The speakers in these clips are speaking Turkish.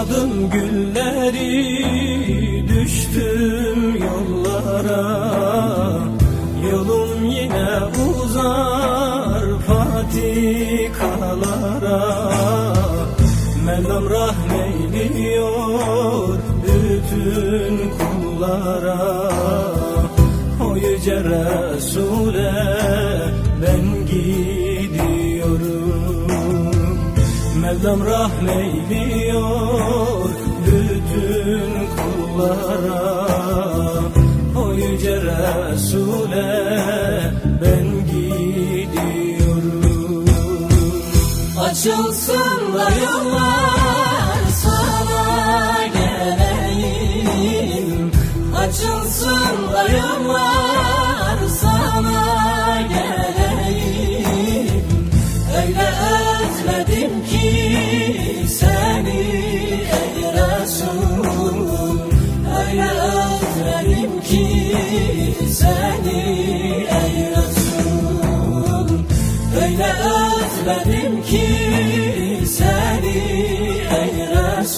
Topladım gülleri düştüm yollara. Yolum yine uzar patikalara. Mevlam rahmeyliyor bütün kullara. O yüce Resul'e ben Mevlam rahmeyliyor bütün kullara. O yüce Resul'e ben gidiyorum. Açılsın da yollar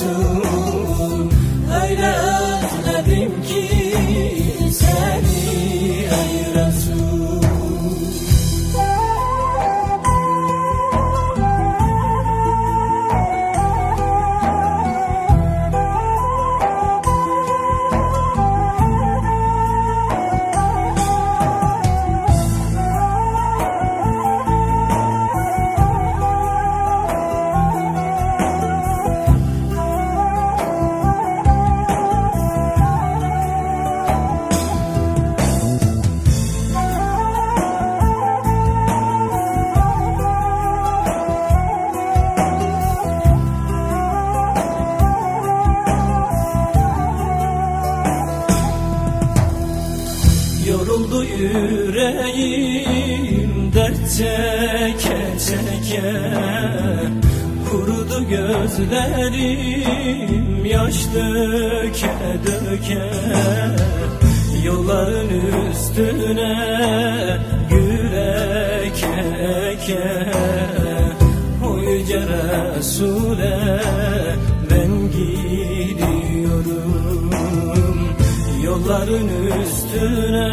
Resul yüreğim dert çeke çeke Kurudu gözlerim yaş döke döke Yolların üstüne gül eke yüce Resul'e Yolların üstüne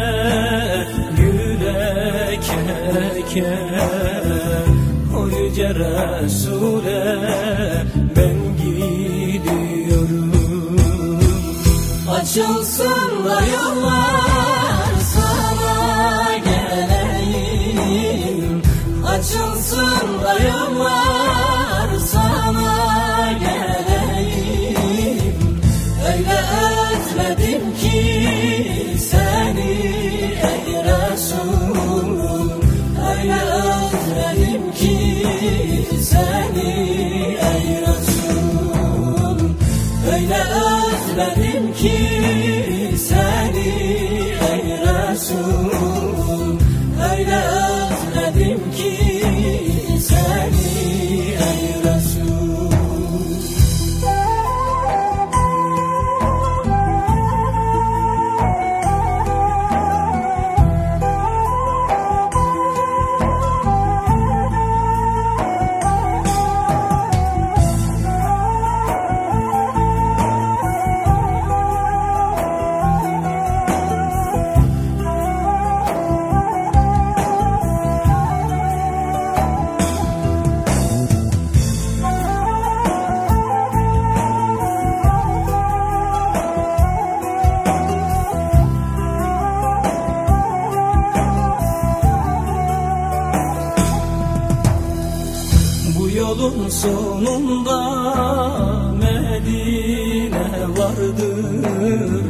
gül eke O yüce Resul'e ben gidiyorum. Açılsın da yollar sana geleyim. Açılsın da yollar Öyle özledim ki seni ey Resul yolun sonunda Medine vardır.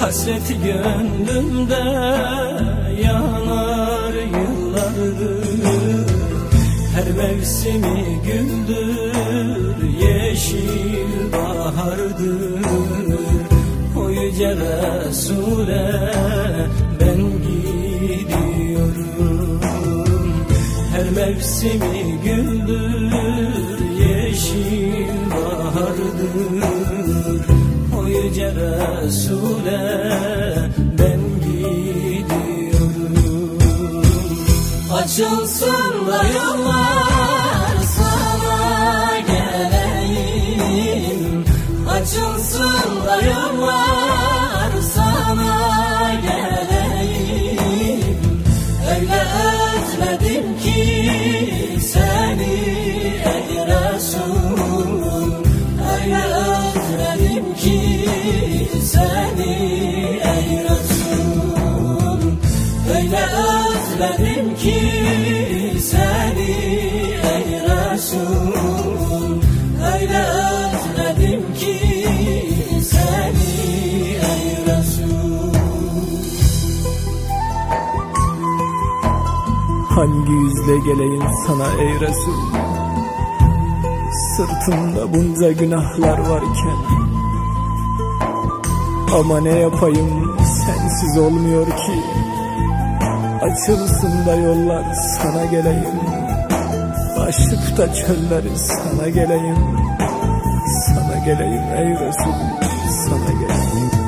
Hasreti gönlümde yanar yıllardır. Her mevsimi güldür yeşil bahardır. O yüce Resul'e ben gidiyorum. Her mevsimi güldür Resul'e ben gidiyorum. Açılsın da yollar sana geleyim. Açılsın da yollar. Özledim ki seni ey Resul. Öyle özledim ki seni ey Resul. Hangi yüzle geleyim sana ey Resul? Sırtımda bunca günahlar varken. Ama ne yapayım sensiz olmuyor Açılsın da yollar sana geleyim. Aşıp da çölleri sana geleyim. Sana geleyim ey Resul Sana geleyim